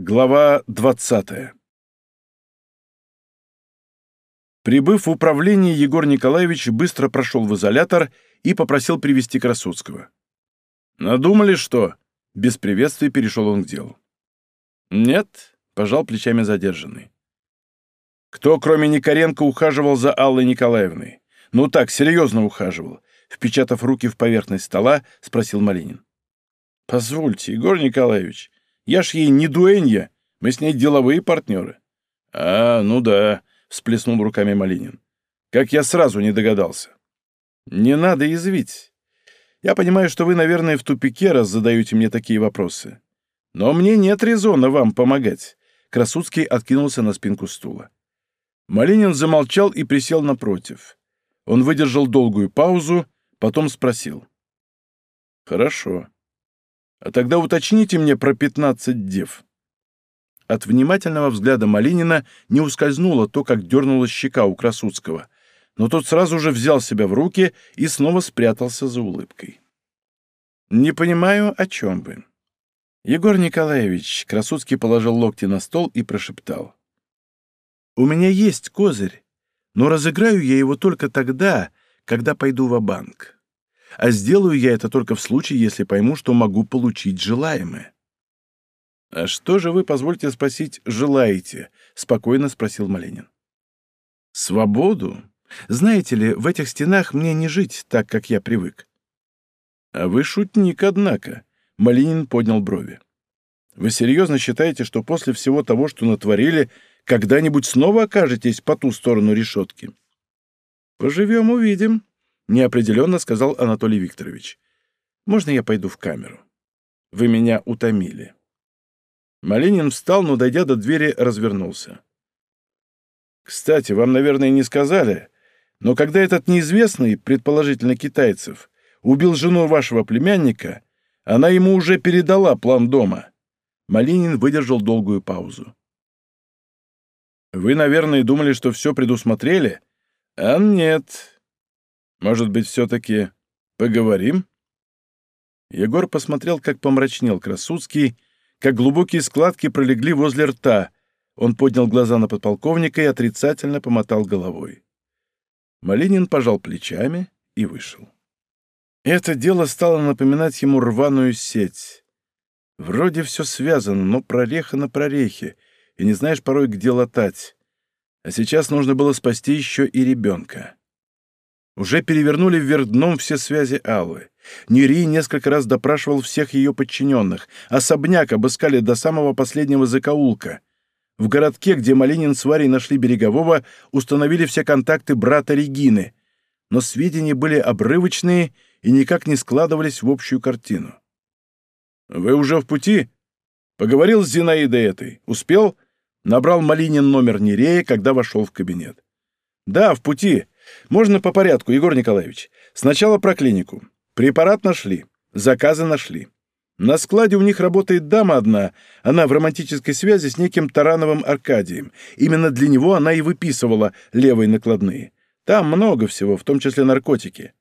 Глава 20 Прибыв в управление, Егор Николаевич быстро прошел в изолятор и попросил привести Красудского. «Надумали, что?» Без приветствия перешел он к делу. «Нет», — пожал плечами задержанный. «Кто, кроме Никоренко, ухаживал за Аллой Николаевной? Ну так, серьезно ухаживал?» Впечатав руки в поверхность стола, спросил Малинин. «Позвольте, Егор Николаевич, я ж ей не дуэнья, мы с ней деловые партнеры». «А, ну да», — всплеснул руками Малинин. «Как я сразу не догадался». «Не надо язвить. Я понимаю, что вы, наверное, в тупике, раз задаете мне такие вопросы. Но мне нет резона вам помогать». Красуцкий откинулся на спинку стула. Малинин замолчал и присел напротив. Он выдержал долгую паузу, потом спросил. «Хорошо. А тогда уточните мне про пятнадцать дев». От внимательного взгляда Малинина не ускользнуло то, как дернулась щека у Красуцкого, но тот сразу же взял себя в руки и снова спрятался за улыбкой. «Не понимаю, о чем вы». Егор Николаевич Красуцкий положил локти на стол и прошептал. «У меня есть козырь, но разыграю я его только тогда, когда пойду в банк а сделаю я это только в случае, если пойму, что могу получить желаемое». «А что же вы, позвольте спросить, желаете?» — спокойно спросил Маленин. «Свободу. Знаете ли, в этих стенах мне не жить так, как я привык». «А вы шутник, однако», — Малинин поднял брови. «Вы серьезно считаете, что после всего того, что натворили, когда-нибудь снова окажетесь по ту сторону решетки?» «Поживем, увидим», неопределенно сказал Анатолий Викторович. «Можно я пойду в камеру? Вы меня утомили». Малинин встал, но, дойдя до двери, развернулся. «Кстати, вам, наверное, не сказали, но когда этот неизвестный, предположительно китайцев, убил жену вашего племянника, она ему уже передала план дома». Малинин выдержал долгую паузу. «Вы, наверное, думали, что все предусмотрели? А нет, может быть, все-таки поговорим?» Егор посмотрел, как помрачнел Красуцкий, как глубокие складки пролегли возле рта. Он поднял глаза на подполковника и отрицательно помотал головой. Малинин пожал плечами и вышел. Это дело стало напоминать ему рваную сеть. Вроде все связано, но прореха на прорехе, и не знаешь порой, где латать. А сейчас нужно было спасти еще и ребенка. Уже перевернули вверх дном все связи Аллы. Нери несколько раз допрашивал всех ее подчиненных. Особняк обыскали до самого последнего закоулка. В городке, где Малинин с Варей нашли Берегового, установили все контакты брата Регины. Но сведения были обрывочные и никак не складывались в общую картину. «Вы уже в пути?» «Поговорил с Зинаидой этой. Успел?» Набрал Малинин номер Нерея, когда вошел в кабинет. «Да, в пути. Можно по порядку, Егор Николаевич. Сначала про клинику. Препарат нашли, заказы нашли. На складе у них работает дама одна, она в романтической связи с неким Тарановым Аркадием. Именно для него она и выписывала левые накладные. Там много всего, в том числе наркотики.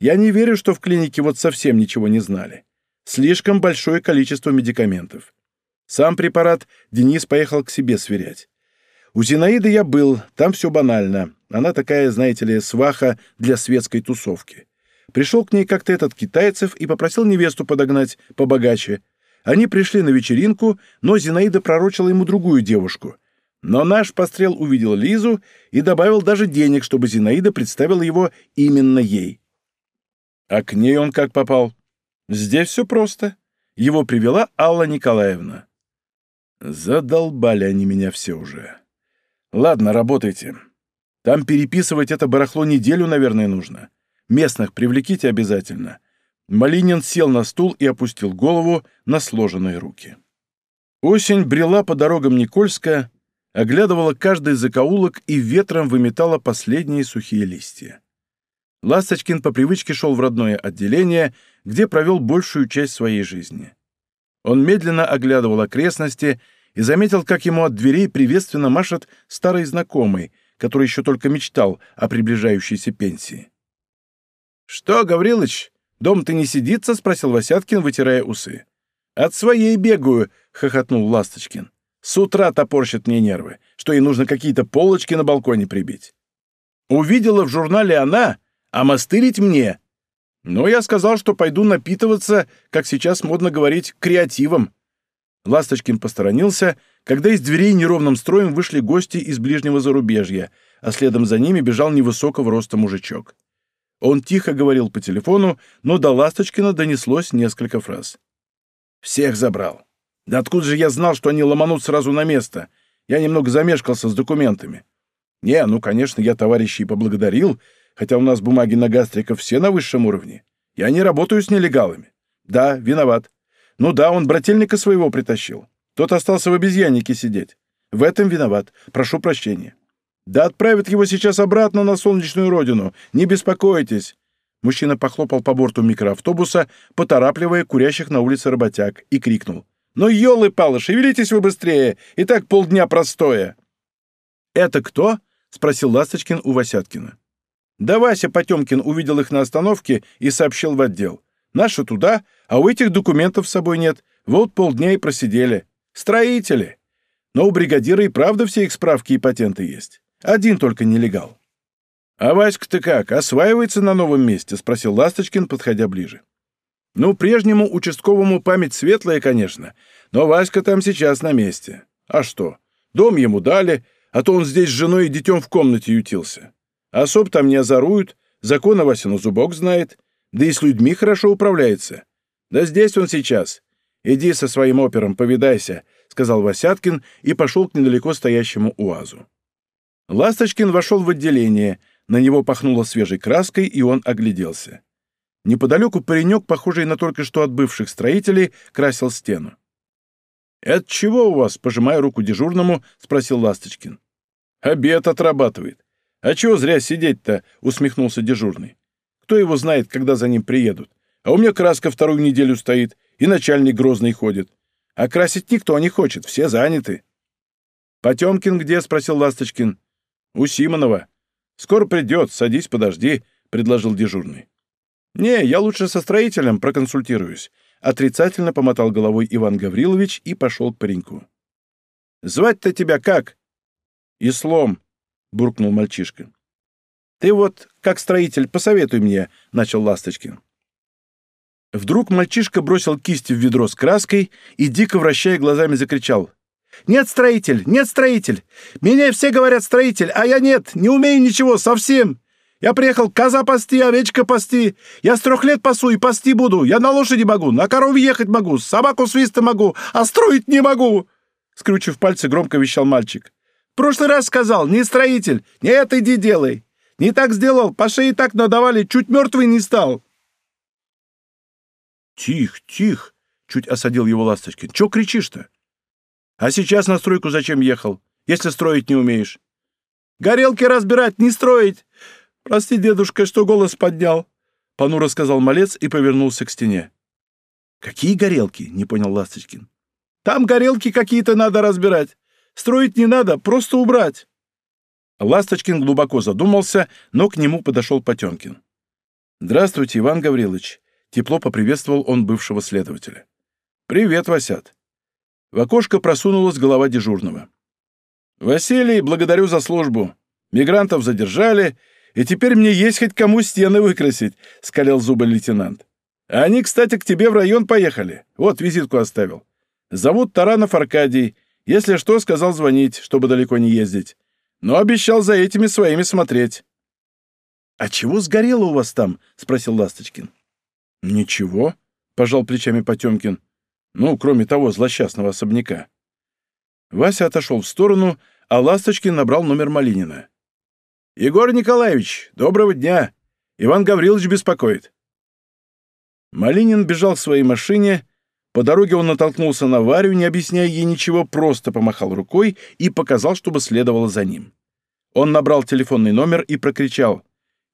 Я не верю, что в клинике вот совсем ничего не знали. Слишком большое количество медикаментов. Сам препарат Денис поехал к себе сверять. У Зинаиды я был, там все банально. Она такая, знаете ли, сваха для светской тусовки. Пришел к ней как-то этот китайцев и попросил невесту подогнать побогаче. Они пришли на вечеринку, но Зинаида пророчила ему другую девушку. Но наш пострел увидел Лизу и добавил даже денег, чтобы Зинаида представила его именно ей. А к ней он как попал? Здесь все просто. Его привела Алла Николаевна. Задолбали они меня все уже. Ладно, работайте. Там переписывать это барахло неделю, наверное, нужно. Местных привлеките обязательно». Малинин сел на стул и опустил голову на сложенные руки. Осень брела по дорогам Никольска, оглядывала каждый закоулок и ветром выметала последние сухие листья. Ласточкин по привычке шел в родное отделение, где провел большую часть своей жизни. Он медленно оглядывал окрестности и заметил, как ему от дверей приветственно машет старый знакомый, который еще только мечтал о приближающейся пенсии. «Что, Гаврилыч, дом-то не сидится?» — спросил Васяткин, вытирая усы. «От своей бегаю», — хохотнул Ласточкин. С утра топорщит мне нервы, что ей нужно какие-то полочки на балконе прибить. Увидела в журнале она, а мастырить мне. Но я сказал, что пойду напитываться, как сейчас модно говорить, креативом. Ласточкин посторонился, когда из дверей неровным строем вышли гости из ближнего зарубежья, а следом за ними бежал невысокого роста мужичок. Он тихо говорил по телефону, но до Ласточкина донеслось несколько фраз. «Всех забрал. Да откуда же я знал, что они ломанут сразу на место? Я немного замешкался с документами. Не, ну, конечно, я товарищей поблагодарил, хотя у нас бумаги на гастриков все на высшем уровне. Я не работаю с нелегалами. Да, виноват. Ну да, он брательника своего притащил. Тот остался в обезьяннике сидеть. В этом виноват. Прошу прощения. Да отправят его сейчас обратно на солнечную родину. Не беспокойтесь. Мужчина похлопал по борту микроавтобуса, поторапливая курящих на улице работяг, и крикнул. «Ну, елы-палы, шевелитесь вы быстрее! И так полдня простое!» «Это кто?» — спросил Ласточкин у Васяткина. Да Вася Потемкин увидел их на остановке и сообщил в отдел. «Наши туда, а у этих документов с собой нет. Вот полдня и просидели. Строители. Но у бригадира и правда все их справки и патенты есть. Один только нелегал». «А Васька-то как, осваивается на новом месте?» — спросил Ласточкин, подходя ближе. Ну, прежнему участковому память светлая, конечно, но Васька там сейчас на месте. А что? Дом ему дали, а то он здесь с женой и детем в комнате ютился. Особ там не озоруют, закона Васину зубок знает, да и с людьми хорошо управляется. Да здесь он сейчас. Иди со своим опером, повидайся, — сказал Васяткин и пошел к недалеко стоящему УАЗу. Ласточкин вошел в отделение, на него пахнуло свежей краской, и он огляделся. Неподалеку паренек, похожий на только что отбывших строителей, красил стену. «Это чего у вас?» — пожимая руку дежурному, спросил Ласточкин. «Обед отрабатывает. А чего зря сидеть-то?» — усмехнулся дежурный. «Кто его знает, когда за ним приедут? А у меня краска вторую неделю стоит, и начальник грозный ходит. А красить никто не хочет, все заняты». «Потемкин где?» — спросил Ласточкин. «У Симонова. Скоро придет, садись, подожди», — предложил дежурный. «Не, я лучше со строителем проконсультируюсь», — отрицательно помотал головой Иван Гаврилович и пошел к пареньку. «Звать-то тебя как?» «Ислом», — буркнул мальчишка. «Ты вот, как строитель, посоветуй мне», — начал Ласточкин. Вдруг мальчишка бросил кисть в ведро с краской и, дико вращая глазами, закричал. «Нет, строитель! Нет, строитель! Меня все говорят строитель, а я нет, не умею ничего, совсем! Я приехал коза пасти, овечка пасти. Я с трех лет пасу и пасти буду. Я на лошади могу, на корове ехать могу, собаку свиста могу, а строить не могу!» Скрючив пальцы, громко вещал мальчик. «В прошлый раз сказал, не строитель, не это иди делай. Не так сделал, по шее так надавали, чуть мертвый не стал». «Тих, тих!» — чуть осадил его Ласточкин. «Чё кричишь-то? А сейчас на стройку зачем ехал, если строить не умеешь?» «Горелки разбирать, не строить! «Прости, дедушка, что голос поднял», — понуро сказал малец и повернулся к стене. «Какие горелки?» — не понял Ласточкин. «Там горелки какие-то надо разбирать. Строить не надо, просто убрать». Ласточкин глубоко задумался, но к нему подошел Потемкин. «Здравствуйте, Иван Гаврилович», — тепло поприветствовал он бывшего следователя. «Привет, Васят». В окошко просунулась голова дежурного. «Василий, благодарю за службу. Мигрантов задержали, и теперь мне есть хоть кому стены выкрасить», — скалил зубы лейтенант. «Они, кстати, к тебе в район поехали. Вот, визитку оставил. Зовут Таранов Аркадий. Если что, сказал звонить, чтобы далеко не ездить. Но обещал за этими своими смотреть». «А чего сгорело у вас там?» — спросил Ласточкин. «Ничего», — пожал плечами Потемкин. «Ну, кроме того злосчастного особняка». Вася отошел в сторону, а Ласточкин набрал номер Малинина. «Егор Николаевич, доброго дня! Иван Гаврилович беспокоит». Малинин бежал к своей машине. По дороге он натолкнулся на Варю, не объясняя ей ничего, просто помахал рукой и показал, чтобы следовало за ним. Он набрал телефонный номер и прокричал.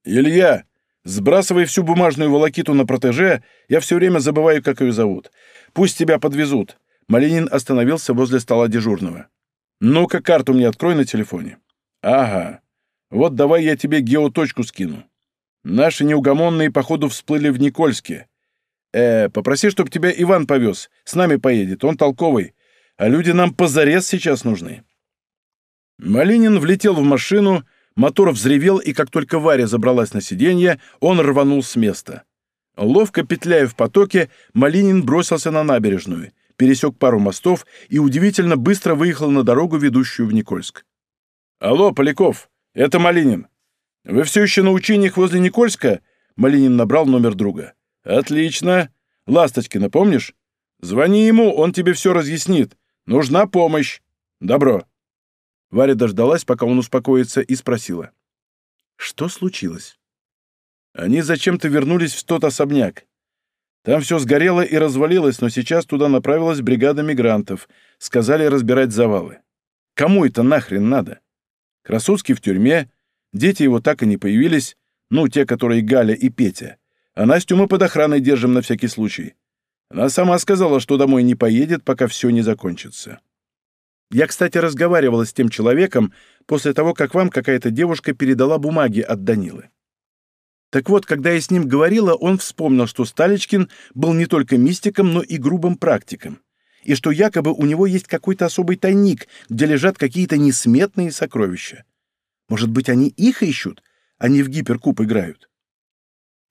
«Илья, сбрасывай всю бумажную волокиту на протеже, я все время забываю, как ее зовут. Пусть тебя подвезут». Малинин остановился возле стола дежурного. «Ну-ка, карту мне открой на телефоне». «Ага. Вот давай я тебе геоточку скину. Наши неугомонные, походу, всплыли в Никольске. Э, попроси, чтоб тебя Иван повез. С нами поедет, он толковый. а люди нам позарез сейчас нужны». Малинин влетел в машину, мотор взревел, и как только Варя забралась на сиденье, он рванул с места. Ловко петляя в потоке, Малинин бросился на набережную, пересек пару мостов и удивительно быстро выехал на дорогу, ведущую в Никольск. «Алло, Поляков, это Малинин. Вы все еще на учениях возле Никольска?» Малинин набрал номер друга. «Отлично. Ласточкина, помнишь? Звони ему, он тебе все разъяснит. Нужна помощь. Добро». Варя дождалась, пока он успокоится, и спросила. «Что случилось?» Они зачем-то вернулись в тот особняк. Там все сгорело и развалилось, но сейчас туда направилась бригада мигрантов. Сказали разбирать завалы. Кому это нахрен надо? Красуцкий в тюрьме, дети его так и не появились, ну, те, которые Галя и Петя. А Настю мы под охраной держим на всякий случай. Она сама сказала, что домой не поедет, пока все не закончится. Я, кстати, разговаривала с тем человеком после того, как вам какая-то девушка передала бумаги от Данилы. Так вот, когда я с ним говорила, он вспомнил, что Сталичкин был не только мистиком, но и грубым практиком, и что якобы у него есть какой-то особый тайник, где лежат какие-то несметные сокровища. Может быть, они их ищут, а не в гиперкуб играют?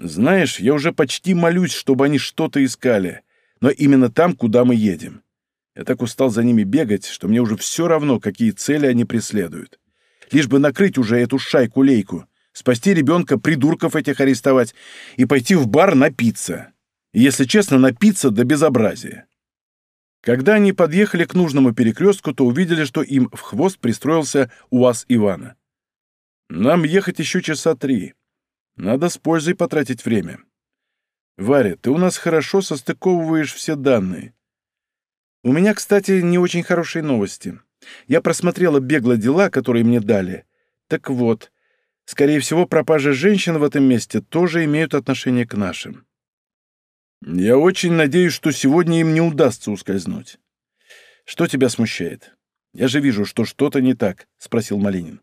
Знаешь, я уже почти молюсь, чтобы они что-то искали, но именно там, куда мы едем. Я так устал за ними бегать, что мне уже все равно, какие цели они преследуют. Лишь бы накрыть уже эту шайку-лейку, спасти ребенка, придурков этих арестовать и пойти в бар напиться. И, если честно, напиться до безобразия. Когда они подъехали к нужному перекрестку, то увидели, что им в хвост пристроился УАЗ Ивана. «Нам ехать еще часа три. Надо с пользой потратить время. Варя, ты у нас хорошо состыковываешь все данные. У меня, кстати, не очень хорошие новости. Я просмотрела бегло дела, которые мне дали. Так вот, скорее всего, пропажи женщин в этом месте тоже имеют отношение к нашим. Я очень надеюсь, что сегодня им не удастся ускользнуть. Что тебя смущает? Я же вижу, что что-то не так, спросил Малинин.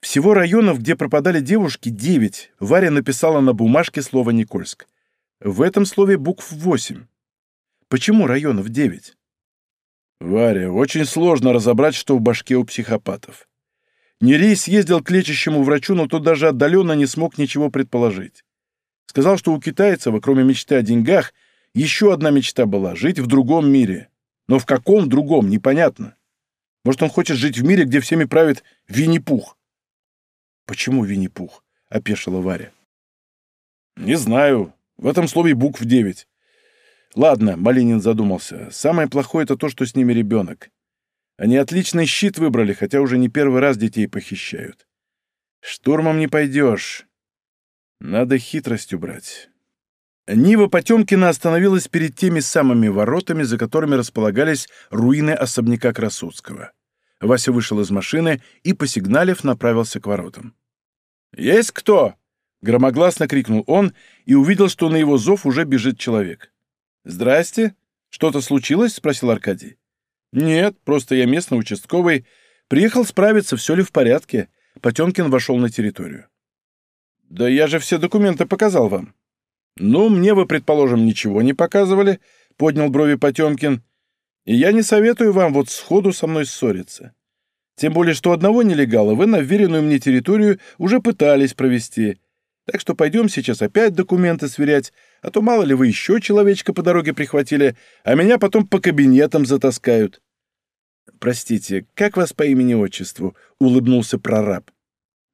Всего районов, где пропадали девушки, девять. Варя написала на бумажке слово «Никольск». В этом слове букв восемь. Почему районов девять? Варя, очень сложно разобрать, что в башке у психопатов. Нерей съездил к лечащему врачу, но тот даже отдаленно не смог ничего предположить. Сказал, что у китайцева, кроме мечты о деньгах, еще одна мечта была — жить в другом мире. Но в каком другом, непонятно. Может, он хочет жить в мире, где всеми правит Винни-Пух. «Почему Винни-Пух?» — опешила Варя. «Не знаю. В этом слове букв девять. Ладно, Малинин задумался. Самое плохое — это то, что с ними ребенок. Они отличный щит выбрали, хотя уже не первый раз детей похищают. Штурмом не пойдешь. Надо хитрость убрать. Нива Потемкина остановилась перед теми самыми воротами, за которыми располагались руины особняка Красудского. Вася вышел из машины и, посигналив, направился к воротам. «Есть кто?» — громогласно крикнул он и увидел, что на его зов уже бежит человек. «Здрасте. Что-то случилось?» — спросил Аркадий. «Нет, просто я местный участковый. Приехал справиться, все ли в порядке». Потемкин вошел на территорию. «Да я же все документы показал вам». «Ну, мне вы, предположим, ничего не показывали», — поднял брови Потемкин. «И я не советую вам вот сходу со мной ссориться. Тем более, что одного нелегала вы на вверенную мне территорию уже пытались провести. Так что пойдем сейчас опять документы сверять, а то мало ли вы еще человечка по дороге прихватили, а меня потом по кабинетам затаскают». «Простите, как вас по имени-отчеству?» — улыбнулся прораб.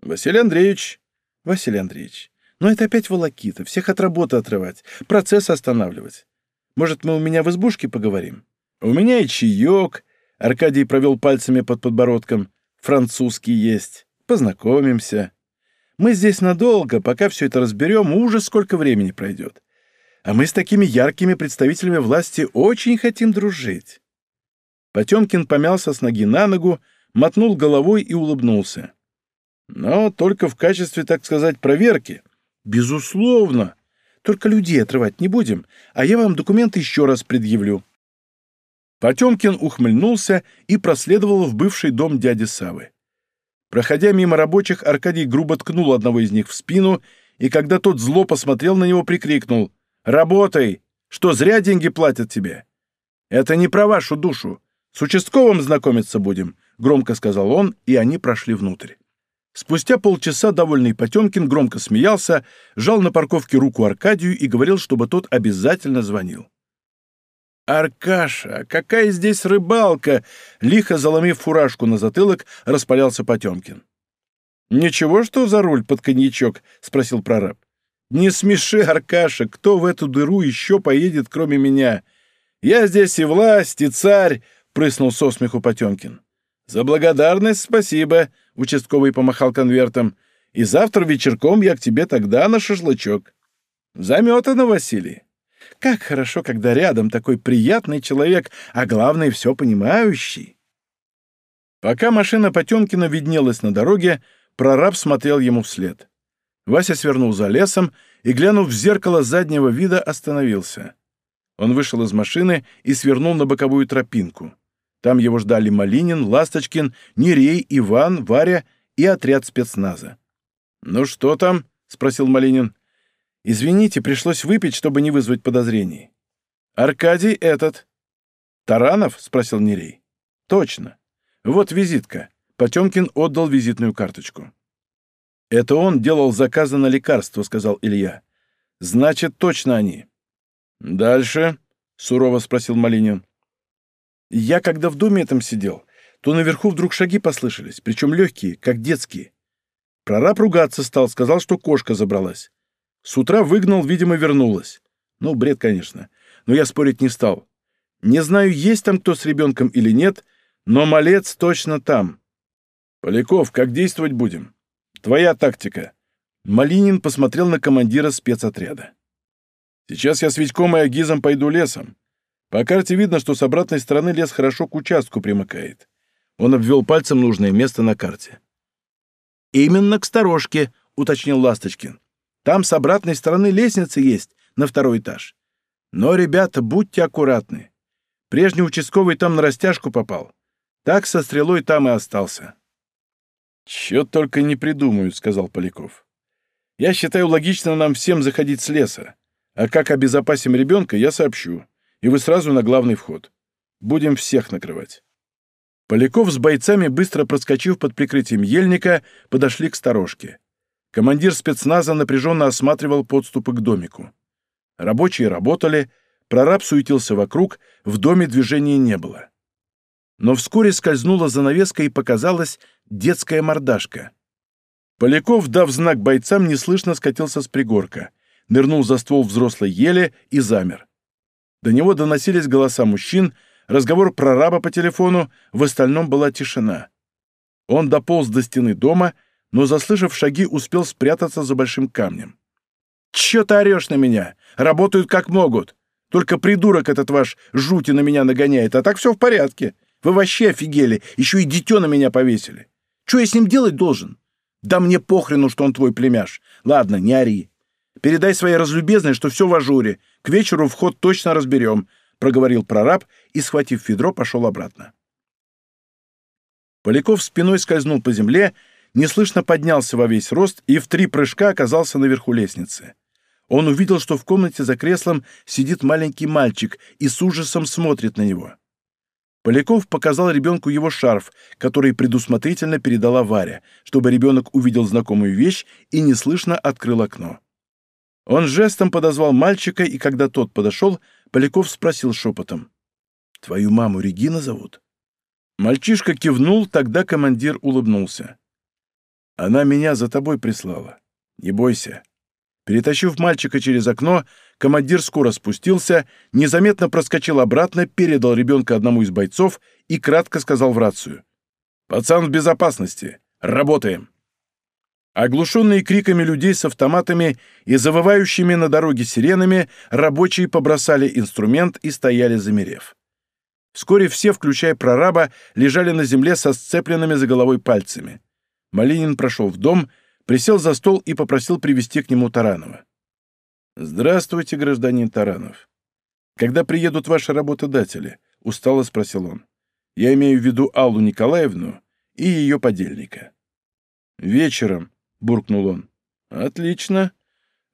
«Василий Андреевич». «Василий Андреевич, ну это опять волокита, всех от работы отрывать, процесс останавливать. Может, мы у меня в избушке поговорим? У меня и чаек». Аркадий провел пальцами под подбородком. «Французский есть. Познакомимся. Мы здесь надолго, пока все это разберем, ужас сколько времени пройдет. А мы с такими яркими представителями власти очень хотим дружить». Потемкин помялся с ноги на ногу, мотнул головой и улыбнулся. «Но только в качестве, так сказать, проверки. Безусловно. Только людей отрывать не будем, а я вам документы еще раз предъявлю». Потемкин ухмыльнулся и проследовал в бывший дом дяди Савы. Проходя мимо рабочих, Аркадий грубо ткнул одного из них в спину, и когда тот зло посмотрел на него, прикрикнул «Работай! Что, зря деньги платят тебе?» «Это не про вашу душу. С участковым знакомиться будем», — громко сказал он, и они прошли внутрь. Спустя полчаса довольный Потемкин громко смеялся, жал на парковке руку Аркадию и говорил, чтобы тот обязательно звонил. «Аркаша, какая здесь рыбалка!» Лихо заломив фуражку на затылок, распалялся Потемкин. «Ничего, что за руль под коньячок?» — спросил прораб. «Не смеши, Аркаша, кто в эту дыру еще поедет, кроме меня? Я здесь и власть, и царь!» — прыснул со смеху Потемкин. «За благодарность спасибо!» — участковый помахал конвертом. «И завтра вечерком я к тебе тогда на шашлычок». «Заметано, Василий!» Как хорошо, когда рядом такой приятный человек, а главное, все понимающий. Пока машина Потемкина виднелась на дороге, прораб смотрел ему вслед. Вася свернул за лесом и, глянув в зеркало заднего вида, остановился. Он вышел из машины и свернул на боковую тропинку. Там его ждали Малинин, Ласточкин, Нерей, Иван, Варя и отряд спецназа. «Ну что там?» — спросил Малинин. Извините, пришлось выпить, чтобы не вызвать подозрений. Аркадий этот. Таранов? спросил Нерей. Точно. Вот визитка. Потемкин отдал визитную карточку. Это он делал заказы на лекарство, сказал Илья. Значит, точно они. Дальше? сурово спросил Малинин. Я, когда в доме этом сидел, то наверху вдруг шаги послышались, причем легкие, как детские. Прораб ругаться стал, сказал, что кошка забралась. С утра выгнал, видимо, вернулась. Ну, бред, конечно. Но я спорить не стал. Не знаю, есть там кто с ребенком или нет, но малец точно там. Поляков, как действовать будем? Твоя тактика. Малинин посмотрел на командира спецотряда. Сейчас я с Витьком и Агизом пойду лесом. По карте видно, что с обратной стороны лес хорошо к участку примыкает. Он обвел пальцем нужное место на карте. «Именно к сторожке», — уточнил Ласточкин. Там с обратной стороны лестница есть, на второй этаж. Но, ребята, будьте аккуратны. Прежний участковый там на растяжку попал. Так со стрелой там и остался. «Чё только не придумают», — сказал Поляков. «Я считаю логично нам всем заходить с леса. А как обезопасим ребенка, я сообщу. И вы сразу на главный вход. Будем всех накрывать». Поляков с бойцами, быстро проскочив под прикрытием ельника, подошли к сторожке. Командир спецназа напряженно осматривал подступы к домику. Рабочие работали, прораб суетился вокруг, в доме движения не было. Но вскоре скользнула занавеска и показалась детская мордашка. Поляков, дав знак бойцам, неслышно скатился с пригорка, нырнул за ствол взрослой ели и замер. До него доносились голоса мужчин, разговор прораба по телефону, в остальном была тишина. Он дополз до стены дома — но, заслышав шаги, успел спрятаться за большим камнем. «Чё ты орёшь на меня? Работают как могут. Только придурок этот ваш жути на меня нагоняет, а так все в порядке. Вы вообще офигели, еще и дитё на меня повесили. Что я с ним делать должен? Да мне похрену, что он твой племяш. Ладно, не ори. Передай своей разлюбезной, что все в ажуре. К вечеру вход точно разберем», — проговорил прораб и, схватив ведро, пошел обратно. Поляков спиной скользнул по земле неслышно поднялся во весь рост и в три прыжка оказался наверху лестницы. Он увидел, что в комнате за креслом сидит маленький мальчик и с ужасом смотрит на него. Поляков показал ребенку его шарф, который предусмотрительно передала Варя, чтобы ребенок увидел знакомую вещь и неслышно открыл окно. Он жестом подозвал мальчика, и когда тот подошел, Поляков спросил шепотом. «Твою маму Регина зовут?» Мальчишка кивнул, тогда командир улыбнулся. Она меня за тобой прислала. Не бойся». Перетащив мальчика через окно, командир скоро спустился, незаметно проскочил обратно, передал ребенка одному из бойцов и кратко сказал в рацию. «Пацан в безопасности. Работаем!» Оглушенные криками людей с автоматами и завывающими на дороге сиренами, рабочие побросали инструмент и стояли замерев. Вскоре все, включая прораба, лежали на земле со сцепленными за головой пальцами. Малинин прошел в дом, присел за стол и попросил привести к нему Таранова. «Здравствуйте, гражданин Таранов. Когда приедут ваши работодатели?» — устало спросил он. «Я имею в виду Аллу Николаевну и ее подельника». «Вечером», — буркнул он. «Отлично.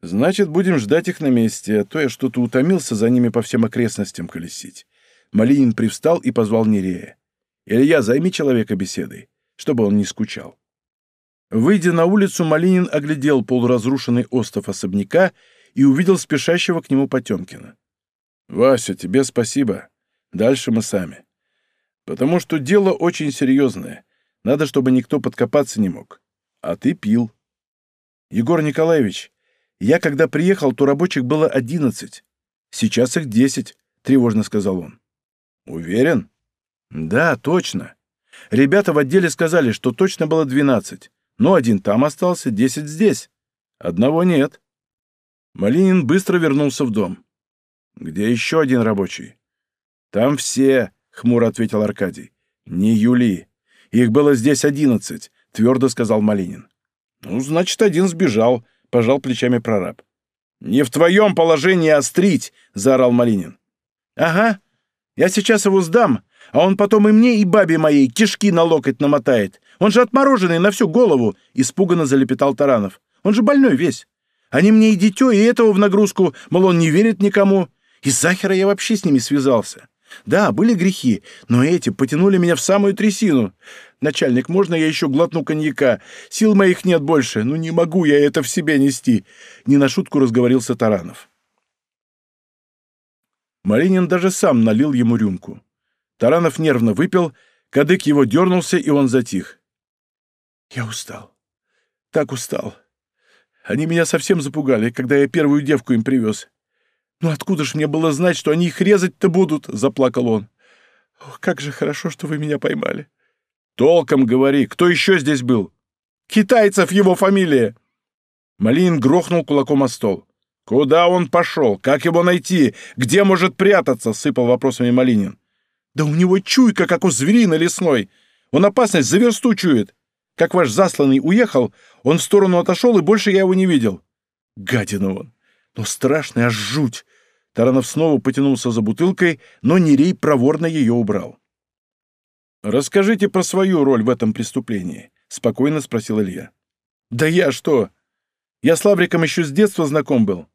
Значит, будем ждать их на месте, а то я что-то утомился за ними по всем окрестностям колесить. Малинин привстал и позвал Нерея. «Илья, займи человека беседой, чтобы он не скучал». Выйдя на улицу, Малинин оглядел полуразрушенный остов особняка и увидел спешащего к нему Потемкина. «Вася, тебе спасибо. Дальше мы сами. Потому что дело очень серьезное. Надо, чтобы никто подкопаться не мог. А ты пил». «Егор Николаевич, я когда приехал, то рабочих было одиннадцать. Сейчас их десять», — тревожно сказал он. «Уверен?» «Да, точно. Ребята в отделе сказали, что точно было двенадцать. Но один там остался, десять здесь. Одного нет». Малинин быстро вернулся в дом. «Где еще один рабочий?» «Там все», — хмуро ответил Аркадий. «Не Юли. Их было здесь одиннадцать», — твердо сказал Малинин. «Ну, значит, один сбежал», — пожал плечами прораб. «Не в твоем положении острить!» — заорал Малинин. «Ага. Я сейчас его сдам, а он потом и мне, и бабе моей кишки на локоть намотает. Он же отмороженный на всю голову!» — испуганно залепетал Таранов. «Он же больной весь. Они мне и дитё, и этого в нагрузку, мол, он не верит никому. Из захера я вообще с ними связался. Да, были грехи, но эти потянули меня в самую трясину. Начальник, можно я еще глотну коньяка? Сил моих нет больше, ну не могу я это в себе нести. Не на шутку разговорился Таранов. Малинин даже сам налил ему рюмку. Таранов нервно выпил, кадык его дернулся, и он затих. «Я устал. Так устал. Они меня совсем запугали, когда я первую девку им привез. Ну откуда ж мне было знать, что они их резать-то будут?» — заплакал он. Ох, «Как же хорошо, что вы меня поймали». «Толком говори, кто еще здесь был?» «Китайцев его фамилия!» Малинин грохнул кулаком о стол. «Куда он пошел? Как его найти? Где может прятаться?» — сыпал вопросами Малинин. «Да у него чуйка, как у зверины лесной. Он опасность за версту чует. Как ваш засланный уехал, он в сторону отошел, и больше я его не видел. Гадина он. Но страшный, аж жуть. Таранов снова потянулся за бутылкой, но Нерей проворно ее убрал. «Расскажите про свою роль в этом преступлении», — спокойно спросил Илья. «Да я что? Я с Лавриком еще с детства знаком был.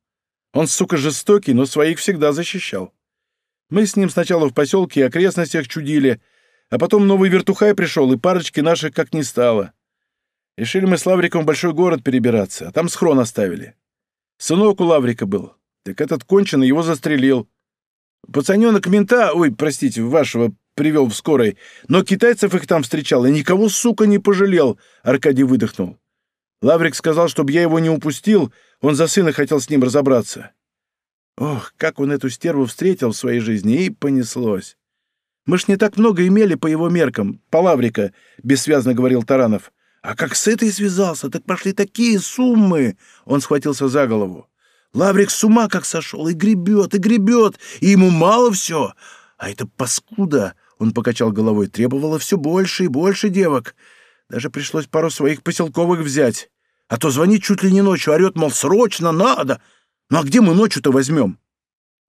Он, сука, жестокий, но своих всегда защищал. Мы с ним сначала в поселке и окрестностях чудили, а потом новый вертухай пришел, и парочки наших как не стало. Решили мы с Лавриком в большой город перебираться, а там схрон оставили. Сынок у Лаврика был. Так этот конченый его застрелил. Пацаненок мента, ой, простите, вашего привел в скорой, но китайцев их там встречал, и никого, сука, не пожалел, Аркадий выдохнул. Лаврик сказал, чтобы я его не упустил, он за сына хотел с ним разобраться. Ох, как он эту стерву встретил в своей жизни, и понеслось. Мы ж не так много имели по его меркам, по Лаврика, — бессвязно говорил Таранов. А как с этой связался, так пошли такие суммы!» Он схватился за голову. «Лаврик с ума как сошел, и гребет, и гребет, и ему мало все. А это паскуда!» Он покачал головой. «Требовало все больше и больше девок. Даже пришлось пару своих поселковых взять. А то звонит чуть ли не ночью, орет, мол, срочно надо. Ну а где мы ночью-то возьмем?»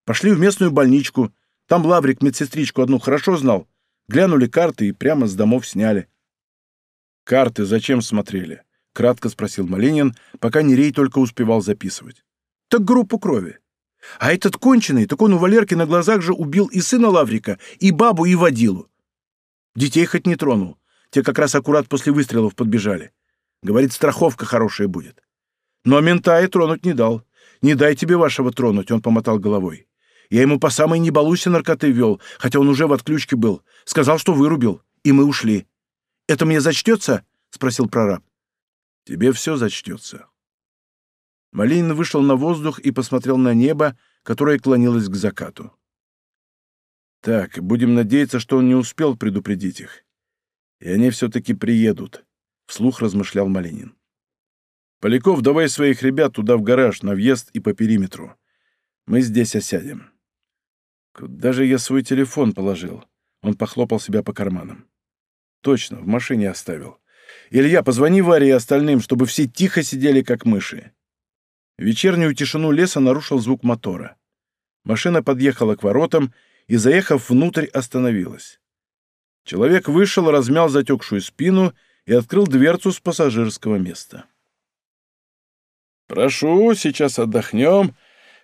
Пошли в местную больничку. Там Лаврик медсестричку одну хорошо знал. Глянули карты и прямо с домов сняли. «Карты зачем смотрели?» — кратко спросил Малинин, пока Нерей только успевал записывать. «Так группу крови. А этот конченый, так он у Валерки на глазах же убил и сына Лаврика, и бабу, и водилу. Детей хоть не тронул. Те как раз аккурат после выстрелов подбежали. Говорит, страховка хорошая будет. Но мента и тронуть не дал. Не дай тебе вашего тронуть, он помотал головой. Я ему по самой не балуйся наркоты вел, хотя он уже в отключке был. Сказал, что вырубил, и мы ушли. Это мне зачтется?» — спросил прораб. «Тебе все зачтется». Малинин вышел на воздух и посмотрел на небо, которое клонилось к закату. «Так, будем надеяться, что он не успел предупредить их. И они все-таки приедут», — вслух размышлял Малинин. «Поляков, давай своих ребят туда в гараж, на въезд и по периметру. Мы здесь осядем». Куда же я свой телефон положил? Он похлопал себя по карманам. Точно, в машине оставил. Илья, позвони Варе и остальным, чтобы все тихо сидели, как мыши. Вечернюю тишину леса нарушил звук мотора. Машина подъехала к воротам и, заехав внутрь, остановилась. Человек вышел, размял затекшую спину и открыл дверцу с пассажирского места. «Прошу, сейчас отдохнем.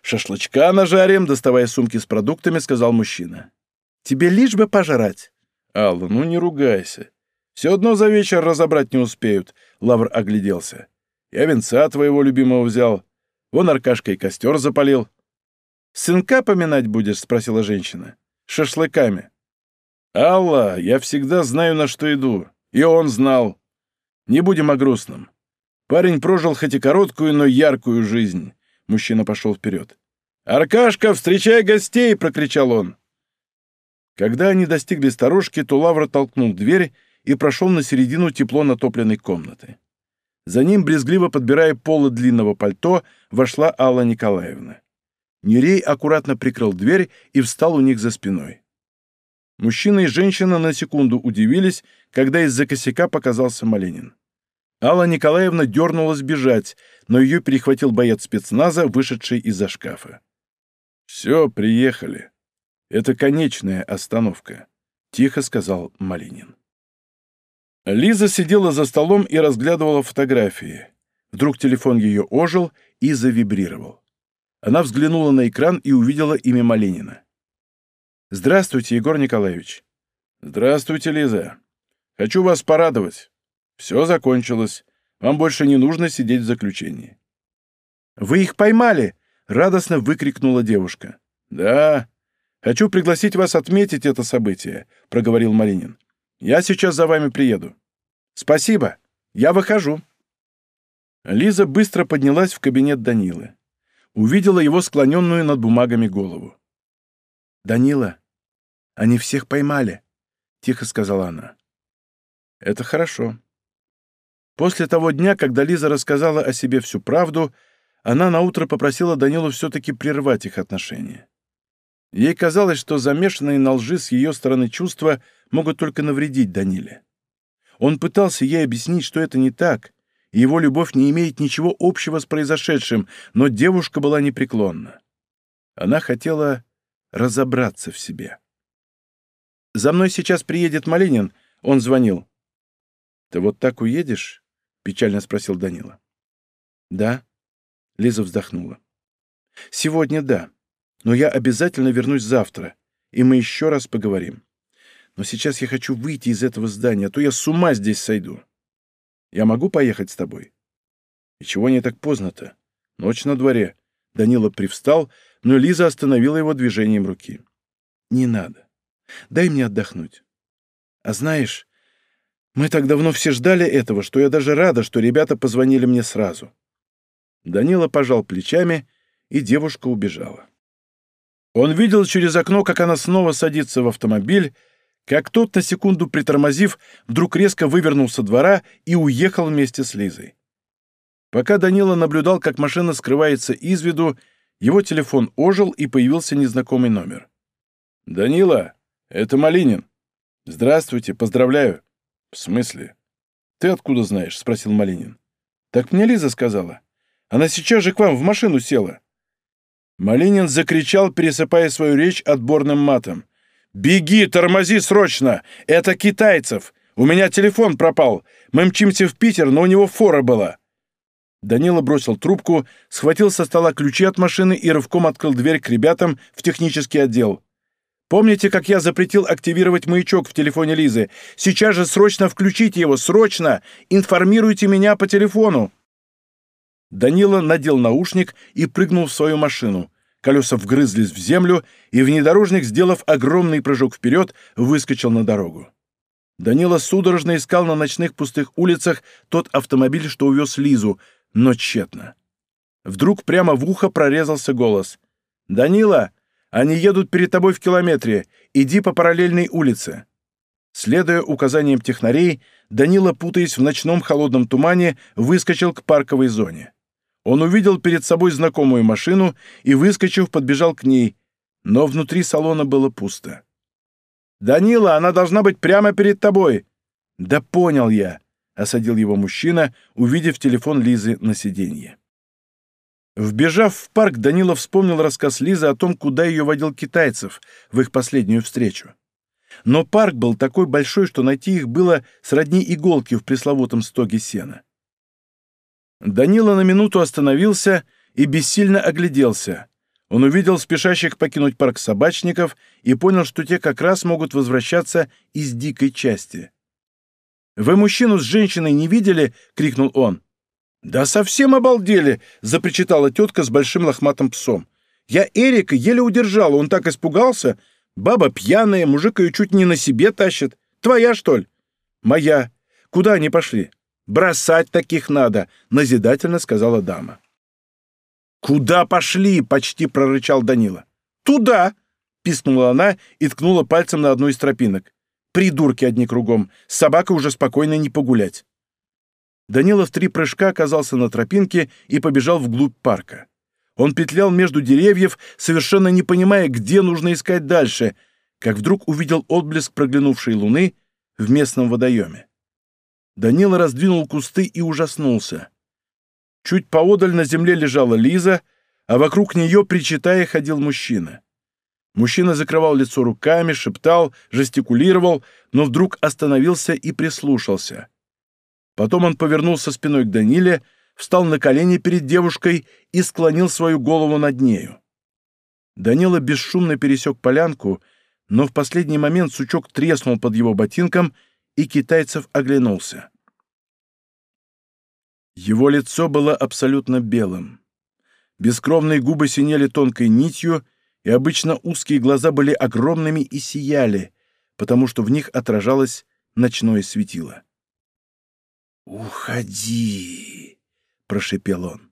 Шашлычка нажарим», — доставая сумки с продуктами, сказал мужчина. Тебе лишь бы пожрать». «Алла, ну не ругайся. Все одно за вечер разобрать не успеют», — Лавр огляделся. «Я венца твоего любимого взял. Вон Аркашка и костер запалил». «Сынка поминать будешь?» — спросила женщина. «Шашлыками». «Алла, я всегда знаю, на что иду. И он знал. Не будем о грустном. Парень прожил хоть и короткую, но яркую жизнь. Мужчина пошел вперед. «Аркашка, встречай гостей!» — прокричал он. Когда они достигли сторожки, то Лавра толкнул дверь и прошел на середину тепло натопленной комнаты. За ним, брезгливо подбирая полы длинного пальто, вошла Алла Николаевна. Нерей аккуратно прикрыл дверь и встал у них за спиной. Мужчина и женщина на секунду удивились, когда из-за косяка показался Маленин. Алла Николаевна дернулась бежать, но ее перехватил боец спецназа, вышедший из-за шкафа. «Все, приехали. Это конечная остановка», — тихо сказал Малинин. Лиза сидела за столом и разглядывала фотографии. Вдруг телефон ее ожил и завибрировал. Она взглянула на экран и увидела имя Малинина. «Здравствуйте, Егор Николаевич». «Здравствуйте, Лиза. Хочу вас порадовать. Все закончилось. Вам больше не нужно сидеть в заключении». «Вы их поймали!» — радостно выкрикнула девушка. «Да. Хочу пригласить вас отметить это событие», — проговорил Маринин. «Я сейчас за вами приеду». «Спасибо. Я выхожу». Лиза быстро поднялась в кабинет Данилы. Увидела его склоненную над бумагами голову. «Данила, они всех поймали», — тихо сказала она. «Это хорошо». После того дня, когда Лиза рассказала о себе всю правду, она наутро попросила Данилу все-таки прервать их отношения. Ей казалось, что замешанные на лжи с ее стороны чувства могут только навредить Даниле. Он пытался ей объяснить, что это не так, и его любовь не имеет ничего общего с произошедшим, но девушка была непреклонна. Она хотела разобраться в себе. «За мной сейчас приедет Малинин», — он звонил. «Ты вот так уедешь?» — печально спросил Данила. «Да», — Лиза вздохнула. «Сегодня да, но я обязательно вернусь завтра, и мы еще раз поговорим. Но сейчас я хочу выйти из этого здания, а то я с ума здесь сойду. Я могу поехать с тобой?» «И чего не так поздно-то? Ночь на дворе». Данила привстал, но Лиза остановила его движением руки. «Не надо. Дай мне отдохнуть. А знаешь, мы так давно все ждали этого, что я даже рада, что ребята позвонили мне сразу». Данила пожал плечами, и девушка убежала. Он видел через окно, как она снова садится в автомобиль, как тот, на секунду притормозив, вдруг резко вывернул со двора и уехал вместе с Лизой. Пока Данила наблюдал, как машина скрывается из виду, его телефон ожил, и появился незнакомый номер. «Данила, это Малинин. Здравствуйте, поздравляю». «В смысле?» «Ты откуда знаешь?» — спросил Малинин. «Так мне Лиза сказала. Она сейчас же к вам в машину села». Малинин закричал, пересыпая свою речь отборным матом. «Беги, тормози срочно! Это китайцев! У меня телефон пропал! Мы мчимся в Питер, но у него фора была!» Данила бросил трубку, схватил со стола ключи от машины и рывком открыл дверь к ребятам в технический отдел. «Помните, как я запретил активировать маячок в телефоне Лизы? Сейчас же срочно включите его, срочно! Информируйте меня по телефону!» Данила надел наушник и прыгнул в свою машину. Колеса вгрызлись в землю, и внедорожник, сделав огромный прыжок вперед, выскочил на дорогу. Данила судорожно искал на ночных пустых улицах тот автомобиль, что увез Лизу, но тщетно. Вдруг прямо в ухо прорезался голос. «Данила, они едут перед тобой в километре. Иди по параллельной улице». Следуя указаниям технарей, Данила, путаясь в ночном холодном тумане, выскочил к парковой зоне. Он увидел перед собой знакомую машину и, выскочив, подбежал к ней, но внутри салона было пусто. «Данила, она должна быть прямо перед тобой!» «Да понял я!» — осадил его мужчина, увидев телефон Лизы на сиденье. Вбежав в парк, Данила вспомнил рассказ Лизы о том, куда ее водил китайцев в их последнюю встречу. Но парк был такой большой, что найти их было сродни иголки в пресловутом стоге сена. Данила на минуту остановился и бессильно огляделся. он увидел спешащих покинуть парк собачников и понял, что те как раз могут возвращаться из дикой части. «Вы мужчину с женщиной не видели?» — крикнул он. «Да совсем обалдели!» — запричитала тетка с большим лохматым псом. «Я Эрика еле удержала, он так испугался. Баба пьяная, мужик ее чуть не на себе тащит. Твоя, что ли?» «Моя. Куда они пошли?» «Бросать таких надо», — назидательно сказала дама. «Куда пошли?» — почти прорычал Данила. «Туда!» — пискнула она и ткнула пальцем на одну из тропинок. «Придурки одни кругом. С собакой уже спокойно не погулять». Данила в три прыжка оказался на тропинке и побежал вглубь парка. Он петлял между деревьев, совершенно не понимая, где нужно искать дальше, как вдруг увидел отблеск проглянувшей луны в местном водоеме. Данила раздвинул кусты и ужаснулся. Чуть поодаль на земле лежала Лиза, а вокруг нее, причитая, ходил мужчина. Мужчина закрывал лицо руками, шептал, жестикулировал, но вдруг остановился и прислушался. Потом он повернулся спиной к Даниле, встал на колени перед девушкой и склонил свою голову над нею. Данила бесшумно пересек полянку, но в последний момент сучок треснул под его ботинком, и китайцев оглянулся. Его лицо было абсолютно белым. Бескровные губы синели тонкой нитью, и обычно узкие глаза были огромными и сияли, потому что в них отражалось ночное светило. «Уходи!» — прошепел он.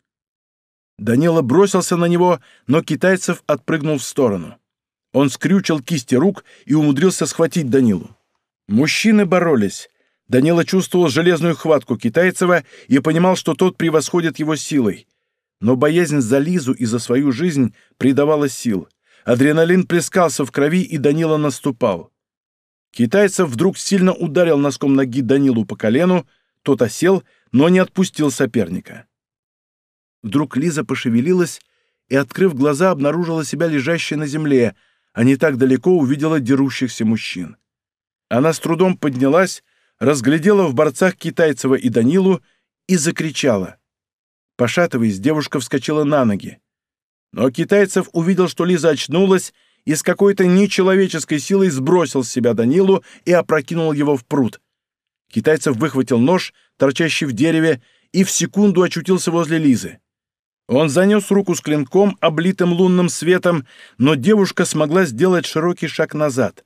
Данила бросился на него, но китайцев отпрыгнул в сторону. Он скрючил кисти рук и умудрился схватить Данилу. Мужчины боролись, Данила чувствовал железную хватку Китайцева и понимал, что тот превосходит его силой. Но боязнь за Лизу и за свою жизнь придавала сил. Адреналин плескался в крови, и Данила наступал. Китайцев вдруг сильно ударил носком ноги Данилу по колену, тот осел, но не отпустил соперника. Вдруг Лиза пошевелилась и, открыв глаза, обнаружила себя лежащей на земле, а не так далеко увидела дерущихся мужчин. Она с трудом поднялась, разглядела в борцах Китайцева и Данилу и закричала. Пошатываясь, девушка вскочила на ноги. Но Китайцев увидел, что Лиза очнулась и с какой-то нечеловеческой силой сбросил с себя Данилу и опрокинул его в пруд. Китайцев выхватил нож, торчащий в дереве, и в секунду очутился возле Лизы. Он занес руку с клинком, облитым лунным светом, но девушка смогла сделать широкий шаг назад.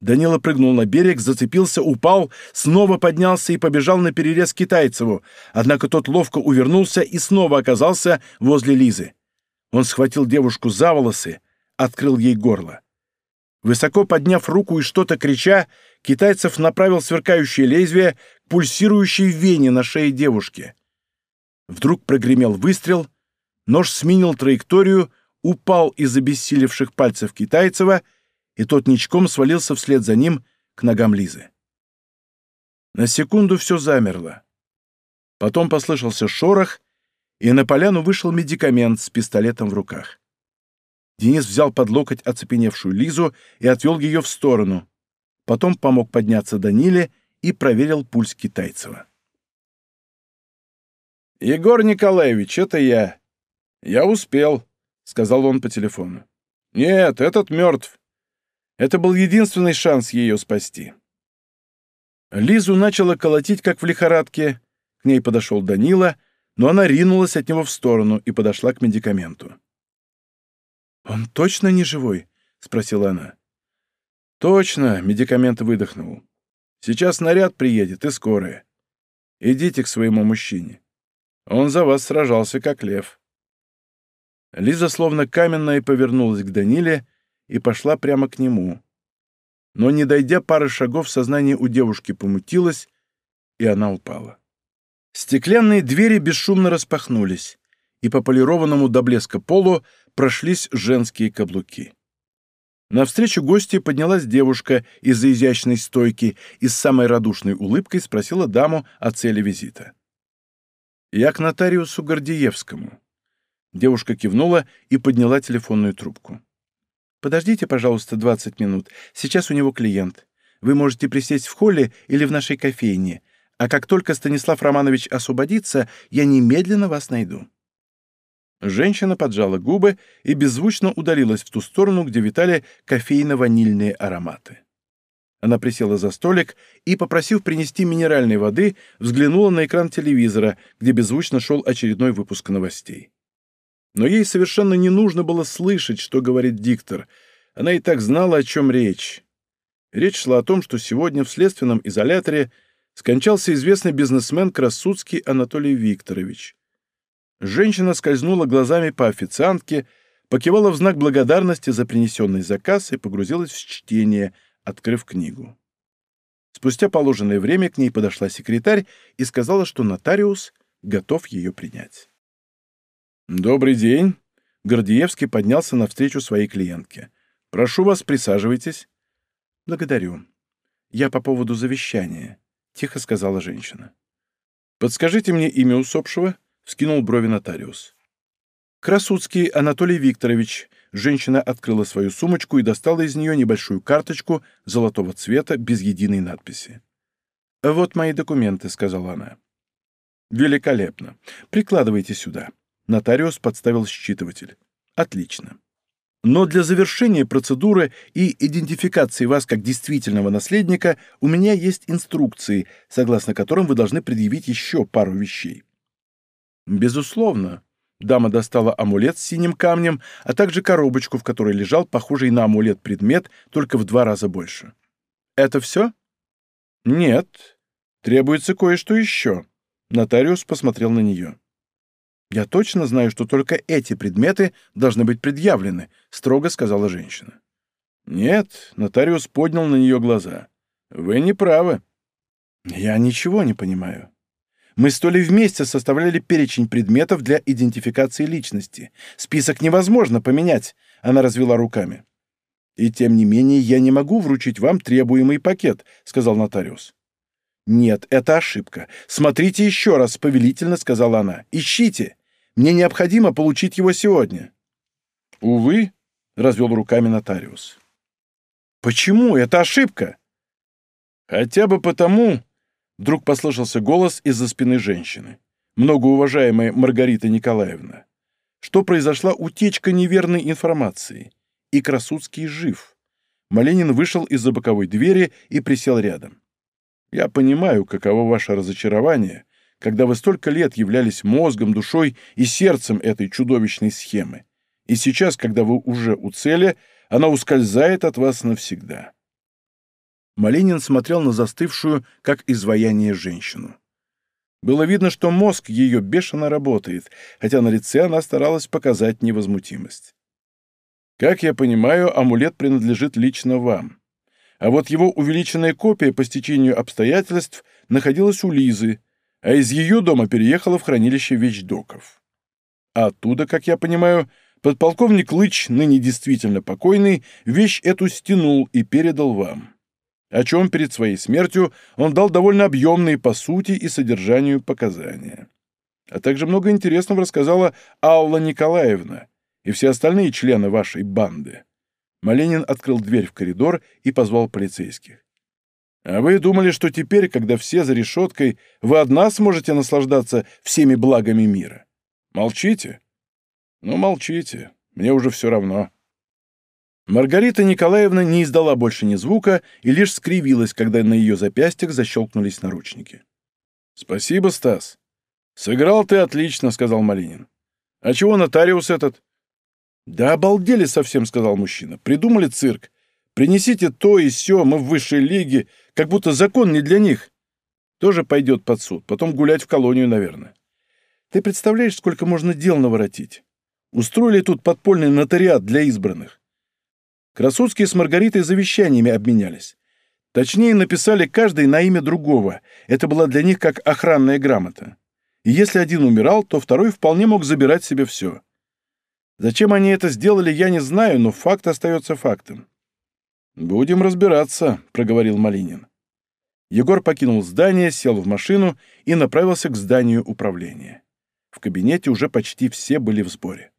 Данила прыгнул на берег, зацепился, упал, снова поднялся и побежал на перерез Китайцеву, однако тот ловко увернулся и снова оказался возле Лизы. Он схватил девушку за волосы, открыл ей горло. Высоко подняв руку и что-то крича, Китайцев направил сверкающее лезвие к пульсирующей вене на шее девушки. Вдруг прогремел выстрел, нож сменил траекторию, упал из обессилевших пальцев Китайцева — и тот ничком свалился вслед за ним к ногам Лизы. На секунду все замерло. Потом послышался шорох, и на поляну вышел медикамент с пистолетом в руках. Денис взял под локоть оцепеневшую Лизу и отвел ее в сторону. Потом помог подняться Даниле и проверил пульс Китайцева. «Егор Николаевич, это я. Я успел», — сказал он по телефону. «Нет, этот мертв. Это был единственный шанс ее спасти. Лизу начала колотить, как в лихорадке. К ней подошел Данила, но она ринулась от него в сторону и подошла к медикаменту. «Он точно не живой?» — спросила она. «Точно», — медикамент выдохнул. «Сейчас наряд приедет и скорая. Идите к своему мужчине. Он за вас сражался, как лев». Лиза словно каменная повернулась к Даниле, и пошла прямо к нему. Но, не дойдя пары шагов, сознание у девушки помутилось, и она упала. Стеклянные двери бесшумно распахнулись, и по полированному до блеска полу прошлись женские каблуки. Навстречу гости поднялась девушка из-за изящной стойки и с самой радушной улыбкой спросила даму о цели визита. «Я к нотариусу Гордеевскому». Девушка кивнула и подняла телефонную трубку. Подождите, пожалуйста, 20 минут. Сейчас у него клиент. Вы можете присесть в холле или в нашей кофейне. А как только Станислав Романович освободится, я немедленно вас найду». Женщина поджала губы и беззвучно удалилась в ту сторону, где витали кофейно-ванильные ароматы. Она присела за столик и, попросив принести минеральной воды, взглянула на экран телевизора, где беззвучно шел очередной выпуск новостей. Но ей совершенно не нужно было слышать, что говорит диктор. Она и так знала, о чем речь. Речь шла о том, что сегодня в следственном изоляторе скончался известный бизнесмен Красудский Анатолий Викторович. Женщина скользнула глазами по официантке, покивала в знак благодарности за принесенный заказ и погрузилась в чтение, открыв книгу. Спустя положенное время к ней подошла секретарь и сказала, что нотариус готов ее принять. «Добрый день!» Гордеевский поднялся навстречу своей клиентке. «Прошу вас, присаживайтесь». «Благодарю. Я по поводу завещания», — тихо сказала женщина. «Подскажите мне имя усопшего?» Вскинул брови нотариус. «Красуцкий Анатолий Викторович». Женщина открыла свою сумочку и достала из нее небольшую карточку золотого цвета без единой надписи. «Вот мои документы», — сказала она. «Великолепно. Прикладывайте сюда». Нотариус подставил считыватель. «Отлично. Но для завершения процедуры и идентификации вас как действительного наследника у меня есть инструкции, согласно которым вы должны предъявить еще пару вещей. Безусловно. Дама достала амулет с синим камнем, а также коробочку, в которой лежал похожий на амулет предмет, только в два раза больше. Это все? Нет. Требуется кое-что еще. Нотариус посмотрел на нее. «Я точно знаю, что только эти предметы должны быть предъявлены», — строго сказала женщина. «Нет», — нотариус поднял на нее глаза. «Вы не правы». «Я ничего не понимаю. Мы с Толей вместе составляли перечень предметов для идентификации личности. Список невозможно поменять», — она развела руками. «И тем не менее я не могу вручить вам требуемый пакет», — сказал нотариус. «Нет, это ошибка. Смотрите еще раз», — повелительно сказала она. «Ищите. Мне необходимо получить его сегодня». «Увы», — развел руками нотариус. «Почему? Это ошибка». «Хотя бы потому, Вдруг послышался голос из-за спины женщины. Многоуважаемая Маргарита Николаевна, что произошла утечка неверной информации, и Красудский жив. Маленин вышел из-за боковой двери и присел рядом. Я понимаю, каково ваше разочарование, когда вы столько лет являлись мозгом, душой и сердцем этой чудовищной схемы. И сейчас, когда вы уже у цели, она ускользает от вас навсегда. Малинин смотрел на застывшую, как изваяние, женщину. Было видно, что мозг ее бешено работает, хотя на лице она старалась показать невозмутимость. «Как я понимаю, амулет принадлежит лично вам. А вот его увеличенная копия по стечению обстоятельств находилась у Лизы, а из ее дома переехала в хранилище вещдоков. А оттуда, как я понимаю, подполковник Лыч, ныне действительно покойный, вещь эту стянул и передал вам о чем перед своей смертью он дал довольно объемные по сути и содержанию показания. А также много интересного рассказала Алла Николаевна и все остальные члены вашей банды. Маленин открыл дверь в коридор и позвал полицейских. А вы думали, что теперь, когда все за решеткой, вы одна сможете наслаждаться всеми благами мира? Молчите? Ну, молчите. Мне уже все равно. Маргарита Николаевна не издала больше ни звука и лишь скривилась, когда на ее запястьях защелкнулись наручники. «Спасибо, Стас. Сыграл ты отлично», — сказал Малинин. «А чего нотариус этот?» «Да обалдели совсем», — сказал мужчина. «Придумали цирк. Принесите то и сё, мы в высшей лиге, как будто закон не для них. Тоже пойдет под суд, потом гулять в колонию, наверное. Ты представляешь, сколько можно дел наворотить? Устроили тут подпольный нотариат для избранных. Красудские с Маргаритой завещаниями обменялись. Точнее, написали каждый на имя другого. Это была для них как охранная грамота. И если один умирал, то второй вполне мог забирать себе все. Зачем они это сделали, я не знаю, но факт остается фактом. «Будем разбираться», — проговорил Малинин. Егор покинул здание, сел в машину и направился к зданию управления. В кабинете уже почти все были в сборе.